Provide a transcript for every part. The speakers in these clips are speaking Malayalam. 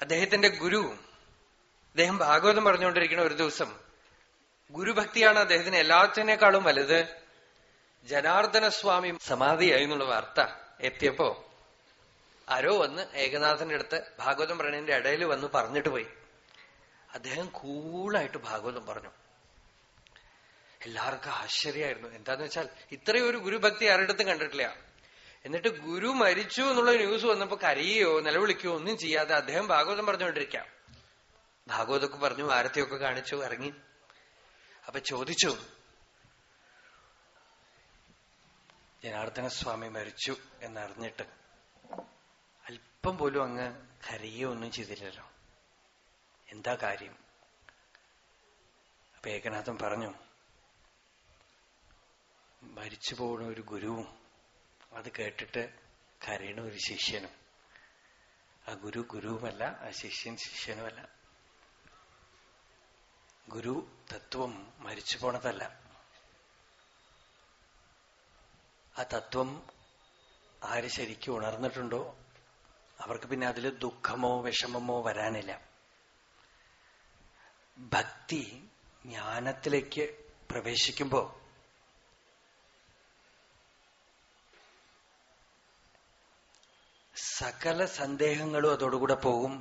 അദ്ദേഹത്തിന്റെ ഗുരു. അദ്ദേഹം ഭാഗവതം പറഞ്ഞുകൊണ്ടിരിക്കുന്ന ഒരു ദിവസം ഗുരുഭക്തിയാണ് അദ്ദേഹത്തിന് എല്ലാത്തിനേക്കാളും വലുത്. ജനാർദ്ദന സ്വാമി സമാധിയായി എന്നുള്ള വാർത്ത എത്തിയപ്പോ ആരോ വന്ന് ഏകനാഥന്റെ അടുത്ത് ഭാഗവതം പറഞ്ഞതിന്റെ ഇടയിൽ വന്ന് പറഞ്ഞിട്ട് പോയി. അദ്ദേഹം കൂളായിട്ട് ഭാഗവതം പറഞ്ഞു. എല്ലാവർക്കും ആശ്ചര്യമായിരുന്നു. എന്താന്ന് വെച്ചാൽ ഇത്രയും ഒരു ഗുരുഭക്തി ആരുടെടുത്തും കണ്ടിട്ടില്ല. എന്നിട്ട് ഗുരു മരിച്ചു എന്നുള്ള ന്യൂസ് വന്നപ്പോ കരയോ നിലവിളിക്കോ ഒന്നും ചെയ്യാതെ അദ്ദേഹം ഭാഗവതം പറഞ്ഞുകൊണ്ടിരിക്കാം. ഭാഗവതൊക്കെ പറഞ്ഞു ആരത്തിയൊക്കെ കാണിച്ചു ഇറങ്ങി. അപ്പൊ ചോദിച്ചു ജനാർദ്ദന സ്വാമി മരിച്ചു എന്നറിഞ്ഞിട്ട് അല്പം പോലും അങ്ങ് കരയോ ഒന്നും ചെയ്തില്ലല്ലോ. എന്താ കാര്യം? അപ്പൊ ഏകനാഥൻ പറഞ്ഞു മരിച്ചു പോകുന്ന ഒരു ഗുരുവും അത് കേട്ടിട്ട് കരയണ ഒരു ശിഷ്യനും. ആ ഗുരു ഗുരുവല്ല ആ ശിഷ്യൻ ശിഷ്യനുമല്ല. ഗുരു തത്വം മരിച്ചു പോണതല്ല. ആ തത്വം ആര് ശരിക്കും ഉണർന്നിട്ടുണ്ടോ? അവർക്ക് പിന്നെ അതിൽ ദുഃഖമോ വിഷമമോ വരാനില്ല. ഭക്തി ജ്ഞാനത്തിലേക്ക് പ്രവേശിക്കുമ്പോ സകല സന്ദേഹങ്ങളും അതോടുകൂടെ പോകും.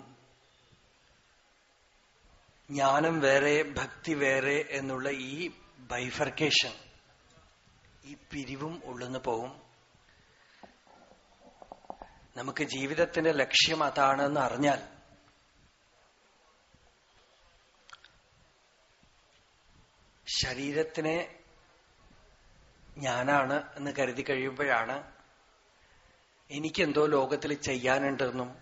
ജ്ഞാനം വേറെ ഭക്തി വേറെ എന്നുള്ള ഈ ബൈഫർക്കേഷൻ ഈ പിരിവും ഉള്ളുന്ന് പോവും നമുക്ക് ജീവിതത്തിന്റെ ലക്ഷ്യം അതാണെന്ന് അറിഞ്ഞാൽ ശരീരത്തിനെ ഞാനാണ് എന്ന് കരുതി കഴിയുമ്പോഴാണ് എനിക്കെന്തോ ലോകത്തിൽ ചെയ്യാനുണ്ടെന്നും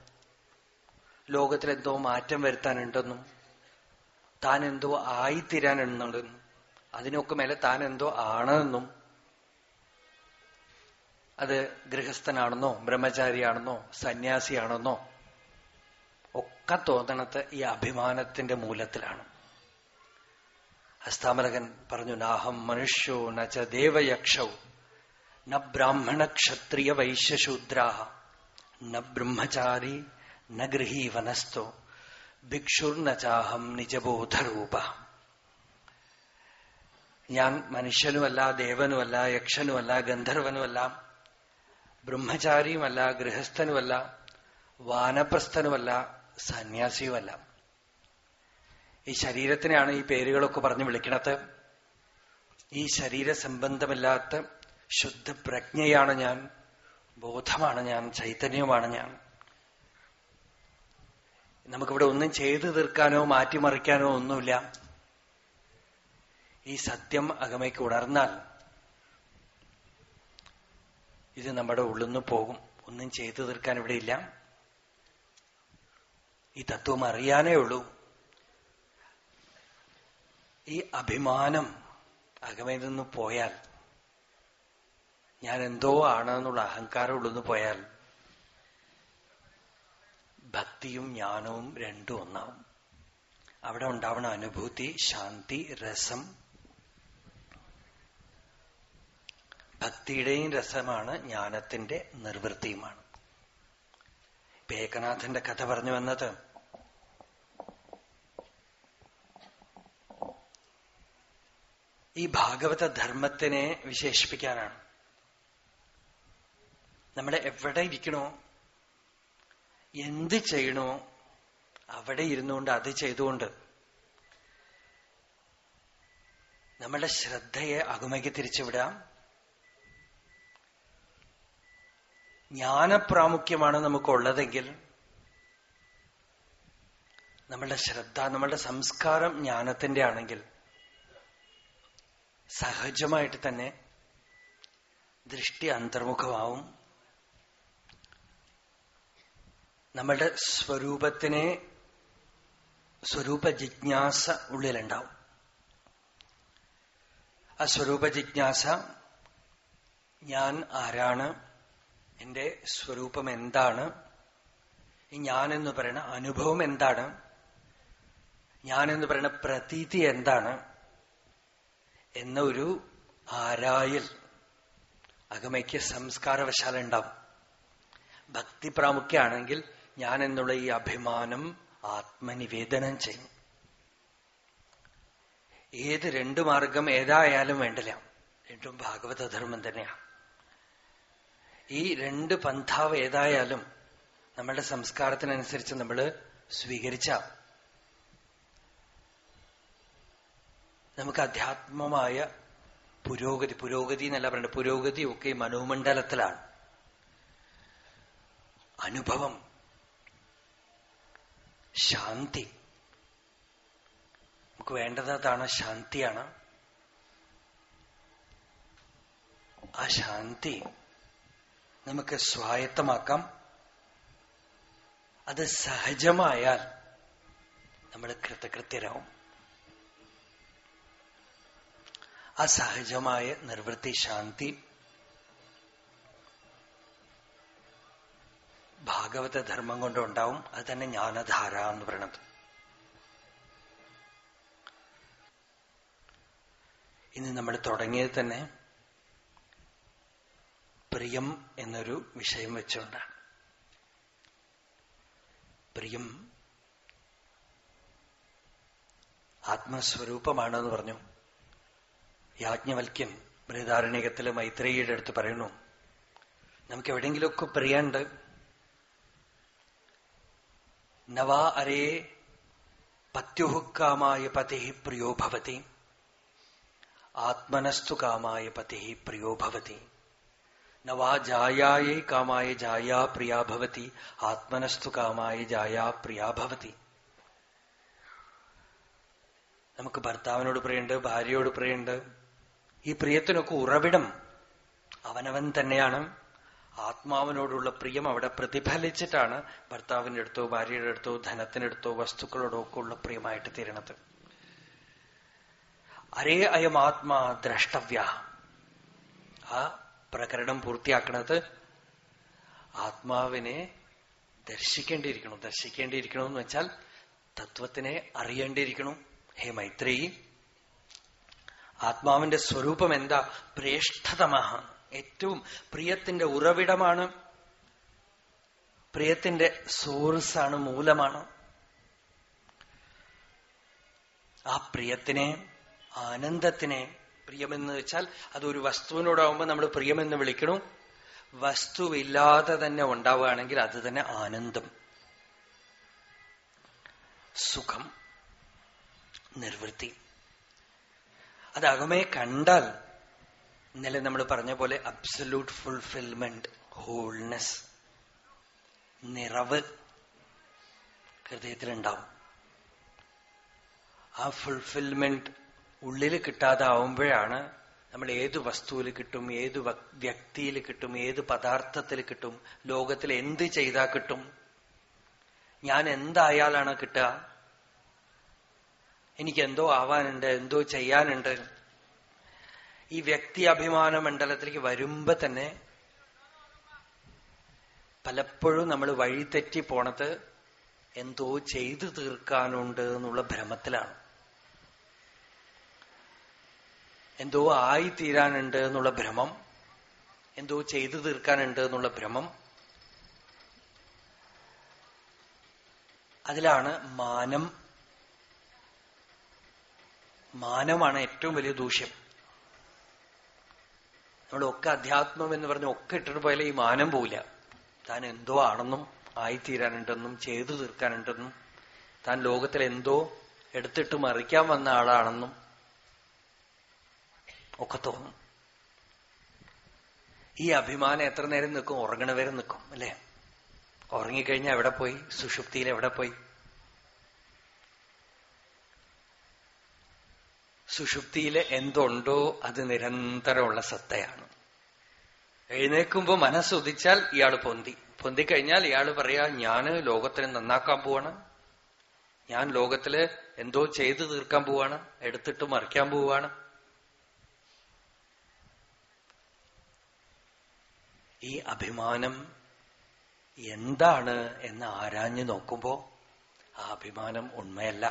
ലോകത്തിൽ എന്തോ മാറ്റം വരുത്താനുണ്ടെന്നും താൻ എന്തോ ആയിത്തീരാനുണ്ടെന്നും അതിനൊക്കെ മേലെ താൻ എന്തോ ആണെന്നും അത് ഗൃഹസ്ഥനാണെന്നോ ബ്രഹ്മചാരിയാണെന്നോ സന്യാസിയാണെന്നോ ഒക്കെ തോന്നണത് ഈ അഭിമാനത്തിന്റെ മൂലത്തിലാണ്. ഹസ്താമലകൻ പറഞ്ഞു നാഹം മനുഷ്യോ നച്ച ദേവയക്ഷൗ. ന ബ്രാഹ്മണ ക്ഷത്രിയ വൈശ്യശൂദ്രാഹ. ന ബ്രഹ്മചാരി ന ഗൃഹീവനസ്തോ ഭിക്ഷുർന ചാഹം നിജബോധരൂപ. ഞാൻ മനുഷ്യനുമല്ല ദേവനുമല്ല യക്ഷനുമല്ല ഗന്ധർവനുമല്ല ബ്രഹ്മചാരിയുമല്ല ഗൃഹസ്ഥനുമല്ല വാനപ്രസ്ഥനുമല്ല സന്യാസിയുമല്ല. ഈ ശരീരത്തിനെയാണ് ഈ പേരുകളൊക്കെ പറഞ്ഞു വിളിക്കണത്. ഈ ശരീര സംബന്ധമില്ലാത്ത ശുദ്ധ പ്രജ്ഞയാണ് ഞാൻ. ബോധമാണ് ഞാൻ. ചൈതന്യമാണ് ഞാൻ. നമുക്കിവിടെ ഒന്നും ചെയ്തു തീർക്കാനോ മാറ്റിമറിക്കാനോ ഒന്നുമില്ല. ഈ സത്യം അകമയ്ക്ക് ഉണർന്നാൽ ഇത് നമ്മുടെ ഉള്ളിൽ നിന്ന് പോകും. ഒന്നും ചെയ്തു തീർക്കാൻ ഇവിടെ ഇല്ല. ഈ തത്വം അറിയാനേ ഉള്ളൂ. ഈ അഭിമാനം അകമയിൽ നിന്ന് പോയാൽ ഞാൻ എന്തോ ആണെന്നുള്ള അഹങ്കാരം ഉള്ളെന്ന് പോയാൽ ഭക്തിയും ജ്ഞാനവും രണ്ടും ഒന്നാവും. അവിടെ ഉണ്ടാവണ അനുഭൂതി ശാന്തി രസം. ഭക്തിയുടെയും രസമാണ് ജ്ഞാനത്തിന്റെ നിർവൃത്തിയുമാണ്. ഏകനാഥന്റെ കഥ പറഞ്ഞു വന്നത് ഈ ഭാഗവത ധർമ്മത്തിനെ വിശേഷിപ്പിക്കാനാണ്. നമ്മുടെ എവിടെ ഇരിക്കണോ എന്ത് ചെയ്യണോ അവിടെ ഇരുന്നുകൊണ്ട് അത് ചെയ്തുകൊണ്ട് നമ്മളുടെ ശ്രദ്ധയെ അകുമയ്ക്ക് തിരിച്ചുവിടാം. ജ്ഞാനപ്രാമുഖ്യമാണ് നമുക്കുള്ളതെങ്കിൽ നമ്മളുടെ ശ്രദ്ധ നമ്മളുടെ സംസ്കാരം ജ്ഞാനത്തിന്റെ ആണെങ്കിൽ സഹജമായിട്ട് തന്നെ ദൃഷ്ടി അന്തർമുഖമാവും. നമ്മളുടെ സ്വരൂപത്തിനെ സ്വരൂപ ജിജ്ഞാസ ഉള്ളിലുണ്ടാവും. ആ സ്വരൂപ ജിജ്ഞാസ ഞാൻ ആരാണ്? എന്റെ സ്വരൂപം എന്താണ്? ഞാൻ എന്ന് പറയുന്ന അനുഭവം എന്താണ്? ഞാൻ എന്ന് പറയുന്ന പ്രതീതി എന്താണ്? എന്ന ഒരു ആരായൽ അകമയ്ക്ക് സംസ്കാരവശാല ഉണ്ടാവും ഭക്തി പ്രാമുഖ്യാണെങ്കിൽ ഞാൻ എന്നുള്ള ഈ അഭിമാനം ആത്മനിവേദനം ചെയ്യും. ഏത് രണ്ടു മാർഗം ഏതായാലും വേണ്ടില്ല. രണ്ടും ഭാഗവതധർമ്മം തന്നെയാണ് ഈ രണ്ട് പന്ഥാവ് ഏതായാലും നമ്മളുടെ സംസ്കാരത്തിനനുസരിച്ച് നമ്മൾ സ്വീകരിച്ച നമുക്ക് അധ്യാത്മമായ പുരോഗതി പുരോഗതി എന്നല്ല പറയുന്നത് പുരോഗതി ഒക്കെ മനോമണ്ഡലത്തിലാണ്. അനുഭവം. ശാന്തി. നമുക്ക് വേണ്ടത് അതാണ് ശാന്തിയാണ്. ആ ശാന്തി നമുക്ക് സ്വായത്തമാക്കാം. അത് സഹജമായാൽ നമ്മൾ കൃതകൃത്യരാവും. ആ സഹജമായ നിർവൃത്തി ശാന്തി ഭാഗവത ധർമ്മം കൊണ്ടുണ്ടാവും. അത് തന്നെ ജ്ഞാനധാര എന്ന് പറയണത്. ഇന്ന് നമ്മൾ തുടങ്ങിയത് തന്നെ പ്രിയം എന്നൊരു വിഷയം വെച്ചുകൊണ്ടാണ്. പ്രിയം ആത്മസ്വരൂപമാണെന്ന് പറഞ്ഞു. യാജ്ഞവൽക്യം ബൃഹദാരണ്യകത്തിലെ മൈത്രേയിയുടെ അടുത്ത് പറയുന്നു. നമുക്ക് എവിടെയെങ്കിലുമൊക്കെ പ്രിയുണ്ട് നവാ അരേ പത്യുഹു കാമായ പതി പ്രിയോ ഭവതി. ആത്മനസ്തു കാമായ പതി പ്രിയോ ഭവതി. നവാ ജായായേ കാമായ ജായാ പ്രിയാ ഭവതി. ആത്മനസ്തു കാമായ ജായാ പ്രിയാ ഭവതി. നമുക്ക് ഭർത്താവിനോട് പ്രിയുണ്ട് ഭാര്യയോട് പ്രിയുണ്ട് ഈ പ്രിയത്തിനൊക്കെ ഉറവിടം അവനവൻ തന്നെയാണ്. ആത്മാവിനോടുള്ള പ്രിയം അവിടെ പ്രതിഫലിച്ചിട്ടാണ് ഭർത്താവിന്റെ അടുത്തോ ഭാര്യയുടെ അടുത്തോ ധനത്തിനടുത്തോ വസ്തുക്കളോടോ ഒക്കെ ഉള്ള പ്രിയമായിട്ട് തീരണത്. അരേ അയം ആത്മാ ദ്രഷ്ടവ്യ. ആ പ്രകരണം പൂർത്തിയാക്കണത് ആത്മാവിനെ ദർശിക്കേണ്ടിയിരിക്കണം. ദർശിക്കേണ്ടിയിരിക്കണം എന്ന് വെച്ചാൽ തത്വത്തിനെ അറിയേണ്ടിയിരിക്കണം. ഹേ മൈത്രേയി ആത്മാവിന്റെ സ്വരൂപം എന്താ? പ്രേഷ്ഠതമഹ. ഏറ്റവും പ്രിയത്തിന്റെ ഉറവിടമാണ്. പ്രിയത്തിന്റെ സോഴ്സാണ് മൂലമാണ്. ആ പ്രിയത്തിനെ ആനന്ദത്തിനെ പ്രിയമെന്ന് വെച്ചാൽ അതൊരു വസ്തുവിനോടാവുമ്പോൾ നമ്മൾ പ്രിയമെന്ന് വിളിക്കണു. വസ്തുവില്ലാതെ തന്നെ ഉണ്ടാവുകയാണെങ്കിൽ അത് തന്നെ ആനന്ദം. സുഖം നിർവൃത്തി. അത് അകമേ കണ്ടാൽ ഇന്നലെ നമ്മൾ പറഞ്ഞ പോലെ അബ്സല്യൂട്ട് ഫുൾഫിൽമെന്റ് ഹോൾനെസ് നിറവ് ഹൃദയത്തിലുണ്ടാവും. ആ ഫുൾഫിൽമെന്റ് ഉള്ളിൽ കിട്ടാതാവുമ്പോഴാണ് നമ്മൾ ഏത് വസ്തുവിൽ കിട്ടും ഏത് വ്യക്തിയിൽ കിട്ടും ഏത് പദാർത്ഥത്തിൽ കിട്ടും ലോകത്തിൽ എന്ത് ചെയ്താൽ കിട്ടും ഞാൻ എന്തായാലാണ് കിട്ടുക എനിക്ക് എന്തോ ആവാനുണ്ട് എന്തോ ചെയ്യാനുണ്ട് ഈ വ്യക്തി അഭിമാന മണ്ഡലത്തിലേക്ക് വരുമ്പോ തന്നെ പലപ്പോഴും നമ്മൾ വഴിതെറ്റി പോണത് എന്തോ ചെയ്തു തീർക്കാനുണ്ട് എന്നുള്ള ഭ്രമത്തിലാണ്. എന്തോ ആയിത്തീരാനുണ്ട് എന്നുള്ള ഭ്രമം എന്തോ ചെയ്തു തീർക്കാനുണ്ട് എന്നുള്ള ഭ്രമം. അതിലാണ് മാനം. മാനമാണ് ഏറ്റവും വലിയ ദൂഷ്യം. നമ്മളൊക്കെ അധ്യാത്മം എന്ന് പറഞ്ഞ ഒക്കെ ഇട്ടിട്ട് പോയാലേ ഈ മാനം പോവില്ല. താൻ എന്തോ ആണെന്നും ആയിത്തീരാനുണ്ടെന്നും ചെയ്തു തീർക്കാനുണ്ടെന്നും താൻ ലോകത്തിൽ എന്തോ എടുത്തിട്ട് മറിക്കാൻ വന്ന ആളാണെന്നും ഒക്കെ തോന്നും. ഈ അഭിമാനം എത്ര നേരം നിൽക്കും? ഉറങ്ങണവരെ നിൽക്കും അല്ലേ? ഉറങ്ങിക്കഴിഞ്ഞാൽ എവിടെ പോയി? സുഷുപ്തിയിൽ എവിടെ പോയി? സുഷുപ്തിയിൽ എന്തുണ്ടോ അത് നിരന്തരമുള്ള സത്തയാണ്. മനസ്സ് മനസ്സുദിച്ചാൽ ഇയാൾ പൊന്തി. പൊന്തിക്കഴിഞ്ഞാൽ ഇയാൾ പറയാ ഞാൻ ലോകത്തിനെ നന്നാക്കാൻ പോവാണ്. ഞാൻ ലോകത്തിൽ എന്തോ ചെയ്തു തീർക്കാൻ പോവാണ്. എടുത്തിട്ട് മറിക്കാൻ പോവാണ്. ഈ അഭിമാനം എന്താണ് എന്ന് ആരാഞ്ഞു നോക്കുമ്പോ ആ അഭിമാനം ഉണ്മയല്ല.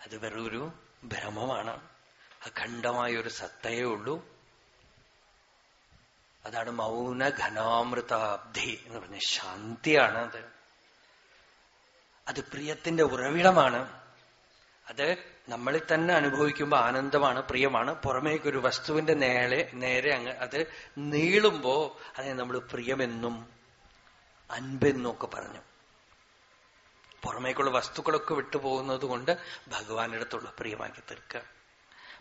അത് വെറൊരു ഭ്രമമാണ്. അഖണ്ഡമായ ഒരു സത്തയേ ഉള്ളൂ. അതാണ് മൗന ഘനാമൃതാബ്ധി എന്ന് പറഞ്ഞ ശാന്തിയാണ് അത്. അത് പ്രിയത്തിന്റെ ഉറവിടമാണ്. അത് നമ്മളിൽ തന്നെ അനുഭവിക്കുമ്പോൾ ആനന്ദമാണ് പ്രിയമാണ്. പുറമേക്കൊരു വസ്തുവിന്റെ നേരെ നേരെ അങ്ങ് അത് നീളുമ്പോ അതിനെ നമ്മൾ പ്രിയമെന്നും അൻപെന്നും ഒക്കെ പറഞ്ഞു. പുറമേക്കുള്ള വസ്തുക്കളൊക്കെ വിട്ടുപോകുന്നത് കൊണ്ട് ഭഗവാന്റെ അടുത്തുള്ള പ്രിയമാക്കി തീർക്കുക.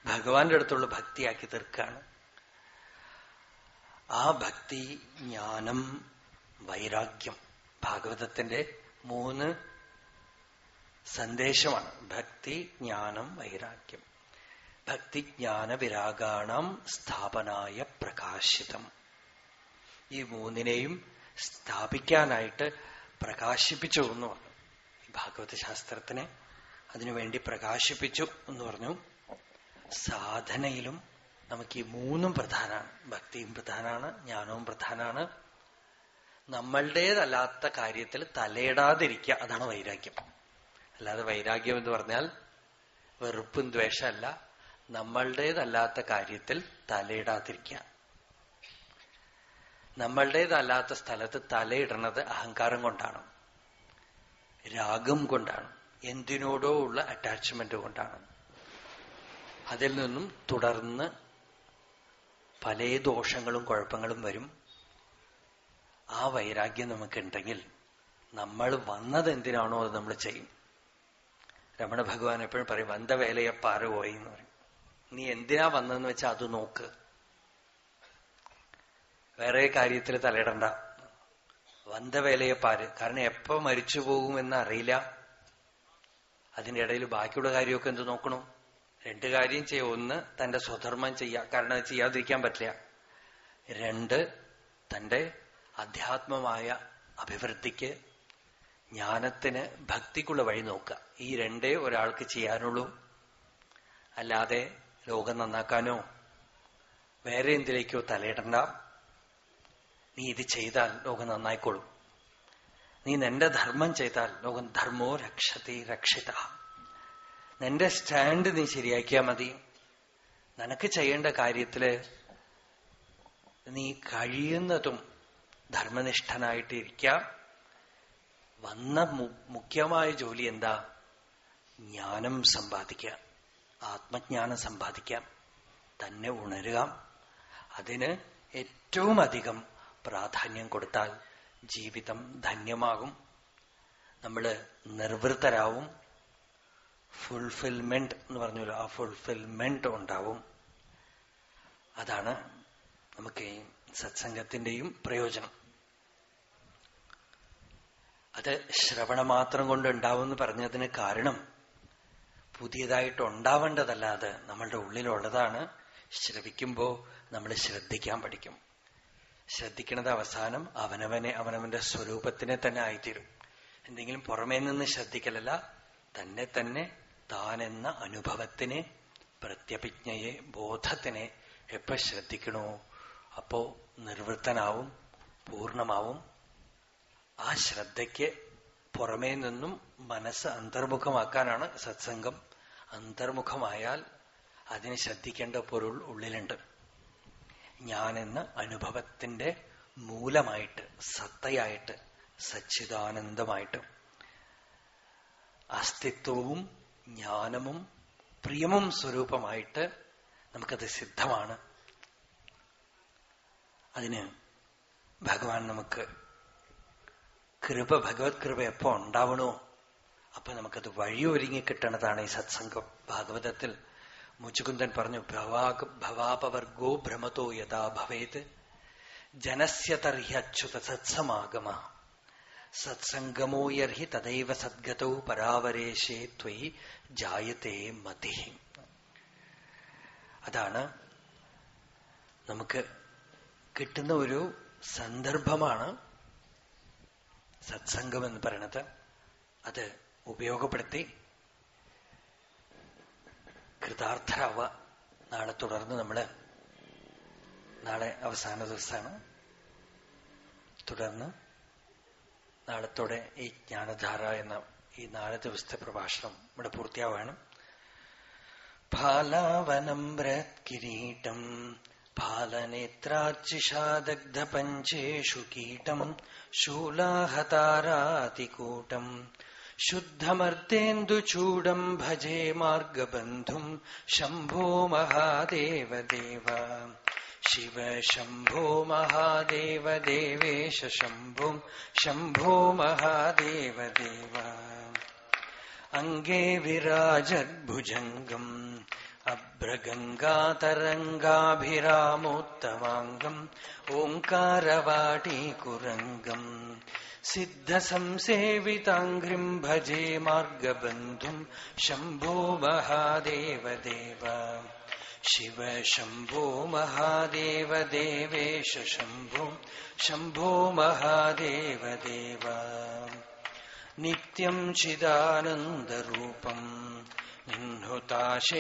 ഭഗവാന്റെ അടുത്തുള്ള ഭക്തിയാക്കി തീർക്കുകയാണ്. ആ ഭക്തി ജ്ഞാനം വൈരാഗ്യം ഭാഗവതത്തിന്റെ മൂന്ന് സന്ദേശമാണ്. ഭക്തി ജ്ഞാനം വൈരാഗ്യം. ഭക്തി ജ്ഞാന വിരാഗാണം സ്ഥാപനായ പ്രകാശിതം. ഈ മൂന്നിനെയും സ്ഥാപിക്കാനായിട്ട് പ്രകാശിപ്പിച്ചു എന്ന് പറഞ്ഞു. ഭാഗവത ശാസ്ത്രത്തിനെ അതിനുവേണ്ടി പ്രകാശിപ്പിച്ചു എന്ന് പറഞ്ഞു. സാധനയിലും നമുക്ക് ഈ മൂന്നും പ്രധാനമാണ് ഭക്തിയും പ്രധാനമാണ് ജ്ഞാനവും പ്രധാനമാണ് നമ്മളുടേതല്ലാത്ത കാര്യത്തിൽ തലയിടാതിരിക്കുക അതാണ് വൈരാഗ്യം. അല്ലാതെ വൈരാഗ്യം എന്ന് പറഞ്ഞാൽ വെറുപ്പും ദ്വേഷമല്ല. നമ്മളുടേതല്ലാത്ത കാര്യത്തിൽ തലയിടാതിരിക്കുക. നമ്മളുടേതല്ലാത്ത സ്ഥലത്ത് തലയിടണത് അഹങ്കാരം കൊണ്ടാണ്. രാഗം കൊണ്ടാണ്. എന്തിനോടോ ഉള്ള അറ്റാച്ച്മെന്റ് കൊണ്ടാണ്. അതിൽ നിന്നും തുടർന്ന് പല ദോഷങ്ങളും കുഴപ്പങ്ങളും വരും. ആ വൈരാഗ്യം നമുക്കുണ്ടെങ്കിൽ നമ്മൾ വന്നത് എന്തിനാണോ അത് നമ്മൾ ചെയ്യും. രമണ ഭഗവാൻ എപ്പോഴും പറയും വന്ന വേലയെ പാര പോയി എന്ന് പറയും. നീ എന്തിനാ വന്നതെന്ന് വെച്ചാൽ അത് നോക്ക്. വേറെ കാര്യത്തിൽ തലയിടണ്ട. വந்த വേലയെ പാര് കാരണം എപ്പോ മരിച്ചു പോകുമെന്ന് അറിയില്ല അതിന്റെ ഇടയിൽ ബാക്കിയുള്ള കാര്യമൊക്കെ എന്ത് നോക്കണു? രണ്ട് കാര്യം ചെയ്യുക ഒന്ന് തന്റെ സ്വധർമ്മം ചെയ്യുക കാരണം ചെയ്യാതിരിക്കാൻ പറ്റില്ല. രണ്ട് തന്റെ അധ്യാത്മമായ അഭിവൃദ്ധിക്ക് ജ്ഞാനത്തിന് ഭക്തിക്കുള്ള വഴി നോക്കുക. ഈ രണ്ടേ ഒരാൾക്ക് ചെയ്യാനുള്ളൂ. അല്ലാതെ ലോകം നന്നാക്കാനോ വേറെ എന്തിലേക്കോ തലയിടണ്ട. നീ ഇത് ചെയ്താൽ ലോകം നന്നായിക്കോളും. നീ നിന്റെ ധർമ്മം ചെയ്താൽ ലോകം ധർമ്മോ രക്ഷത്തെ രക്ഷിത. നിന്റെ സ്റ്റാൻഡ് നീ ശരിയാക്കിയാൽ മതി. നിനക്ക് ചെയ്യേണ്ട കാര്യത്തിൽ നീ കഴിയുന്നതും ധർമ്മനിഷ്ഠനായിട്ട് ഇരിക്കാം. വന്ന മുഖ്യമായ ജോലി എന്താ? ജ്ഞാനം സമ്പാദിക്കാം. ആത്മജ്ഞാനം സമ്പാദിക്കാം. തന്നെ ഉണരുക. അതിന് ഏറ്റവും അധികം പ്രാധാന്യം കൊടുത്താൽ ജീവിതം ധന്യമാകും. നമ്മൾ നിർവൃത്തരാവും ഫുൾഫിൽമെന്റ് എന്ന് പറഞ്ഞല്ലോ ആ ഫുൾഫിൽമെന്റ് ഉണ്ടാവും. അതാണ് നമുക്ക് സത്സംഗത്തിന്റെയും പ്രയോജനം. അത് ശ്രവണമാത്രം കൊണ്ട് ഉണ്ടാവുമെന്ന് പറഞ്ഞതിന് കാരണം പുതിയതായിട്ട് ഉണ്ടാവേണ്ടതല്ല അത് നമ്മളുടെ ഉള്ളിലുള്ളതാണ്. ശ്രവിക്കുമ്പോ നമ്മൾ ശ്രദ്ധിക്കാൻ പഠിക്കും. ശ്രദ്ധിക്കുന്നത് അവസാനം അവനവനെ അവനവന്റെ സ്വരൂപത്തിനെ തന്നെ ആയിത്തീരും. എന്തെങ്കിലും പുറമേ നിന്ന് ശ്രദ്ധിക്കലല്ല തന്നെ തന്നെ താൻ എന്ന അനുഭവത്തിനെ പ്രത്യഭിജ്ഞയെ ബോധത്തിനെ എപ്പ ശ്രദ്ധിക്കണോ അപ്പോ നിർവൃത്തനാവും പൂർണമാവും ആ ശ്രദ്ധയ്ക്ക് പുറമേ നിന്നും മനസ്സ് അന്തർമുഖമാക്കാനാണ് സത്സംഗം. അന്തർമുഖമായാൽ അതിനെ ശ്രദ്ധിക്കേണ്ട പൊരുൾ ഉള്ളിലുണ്ട്. ഞാനെന്ന അനുഭവത്തിന്റെ മൂലമായിട്ട് സത്തയായിട്ട് സച്ചിദാനന്ദമായിട്ട് അസ്തിത്വവും ജ്ഞാനമും പ്രിയമും സ്വരൂപമായിട്ട് നമുക്കത് സിദ്ധമാണ്. അതിന് ഭഗവാൻ നമുക്ക് കൃപ ഭഗവത് കൃപ എപ്പോ ഉണ്ടാവണോ അപ്പൊ നമുക്കത് വഴിയൊരുങ്ങി കിട്ടണതാണ് ഈ സത്സംഗം. ഭാഗവതത്തിൽ മുച്ചുകുന്ദൻ പറഞ്ഞു ഭവാ ഭവാപവർഗോ ഭ്രമതോ യഥാ ഭവേത്. ജനസ്യ തർഹ്യച്യുത സത്സമാഗമ സത്സംഗമോ യർഹി തദൈവ സദ്ഗതൗ പരാവരേശേ ത്വയി ജായത്തെ മതി. അതാണ് നമുക്ക് കിട്ടുന്ന ഒരു സന്ദർഭമാണ് സത്സംഗം എന്ന് പറയണത് അത് ഉപയോഗപ്പെടുത്തി കൃതാർത്ഥരാവുക നാളെ തുടർന്ന് നമ്മള് നാളെ അവസാന ദിവസമാണ് തുടർന്ന് നാളത്തോടെ ഈ ജ്ഞാനധാര എന്ന ഈ നാല് ദിവസത്തെ പ്രഭാഷണം ഇവിടെ പൂർത്തിയാവാണ് ഫാലാവനം കിരീടം फालनेत्रार्चिषादग्धपञ्चेषु कीटम् शूलाहतारातिकूटम् ശുദ്ധമർത്തേന്ദുചൂടം ഭജേ മാർഗബന്ധും. ശംഭോ മഹാദേവദേവ ശിവ ശംഭോ മഹാദേവദേവേശ ശംഭും. ശംഭോ മഹാദേവദേവ അംഗേ വിരാജദ്ഭുജംഗം. अभ्रगङ्गातरङ्गाभिरामोत्तमाङ्गम् ओङ्कारवाटीकुरङ्गम् सिद्धसंसेविताङ्घ्रिम् भजे मार्गबन्धुम् शम्भो महादेव देव शिव शम्भो महादेव देवेश शम्भो शम्भो महादेव देव नित्यम् चिदानन्दरूपम् निह्नुताशेषलोकेश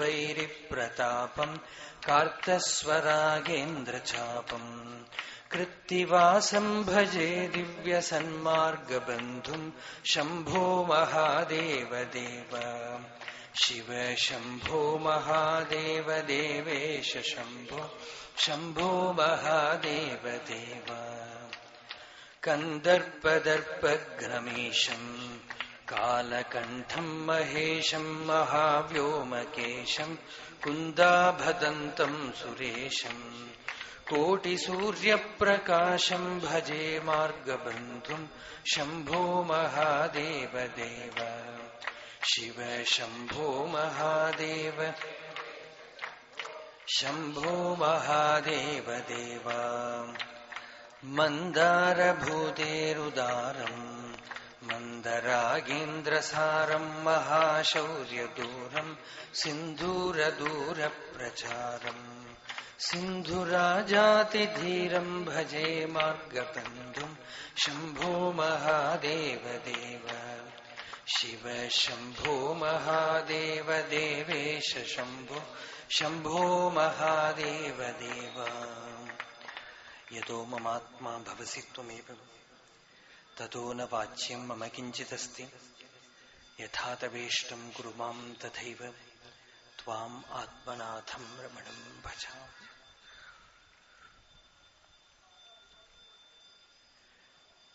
वैरिप्रतापम् कार्तस्वरागेन्द्रचापम् कृत्तिवासम् भजे दिव्यसन्मार्गबन्धुम् शम्भो महादेव देव शिव शम्भो महादेव देवेश शम्भो शम्भो महादेव देव कन्दर्पदर्पघ्नमीशम् कालकण्ठम् महेशम् महाव्योमकेशम् कुन्दाभदन्तम् सुरेशम् कोटिसूर्यप्रकाशम् भजे मार्गबन्धुम् शम्भो महादेव देव शिव शम्भो महादेव। शम्भो महादेव देव मन्दारभूतेरुदारम् मन्दरागेन्द्रसारम् महाशौर्यदूरम् सिन्धूरदूरप्रचारम् सिन्धुराजातिधीरम् भजे मार्गबन्धुम् शम्भो महादेव देव शिव शम्भो महादेव देवेश शम्भो शम्भो महादेव देव यतो ममात्मा भवसि ततो न वाच्यम मम किञ्चिदस्ति। यथा तवेष्टम् कुरु माम् तथैव त्वाम् भजामि।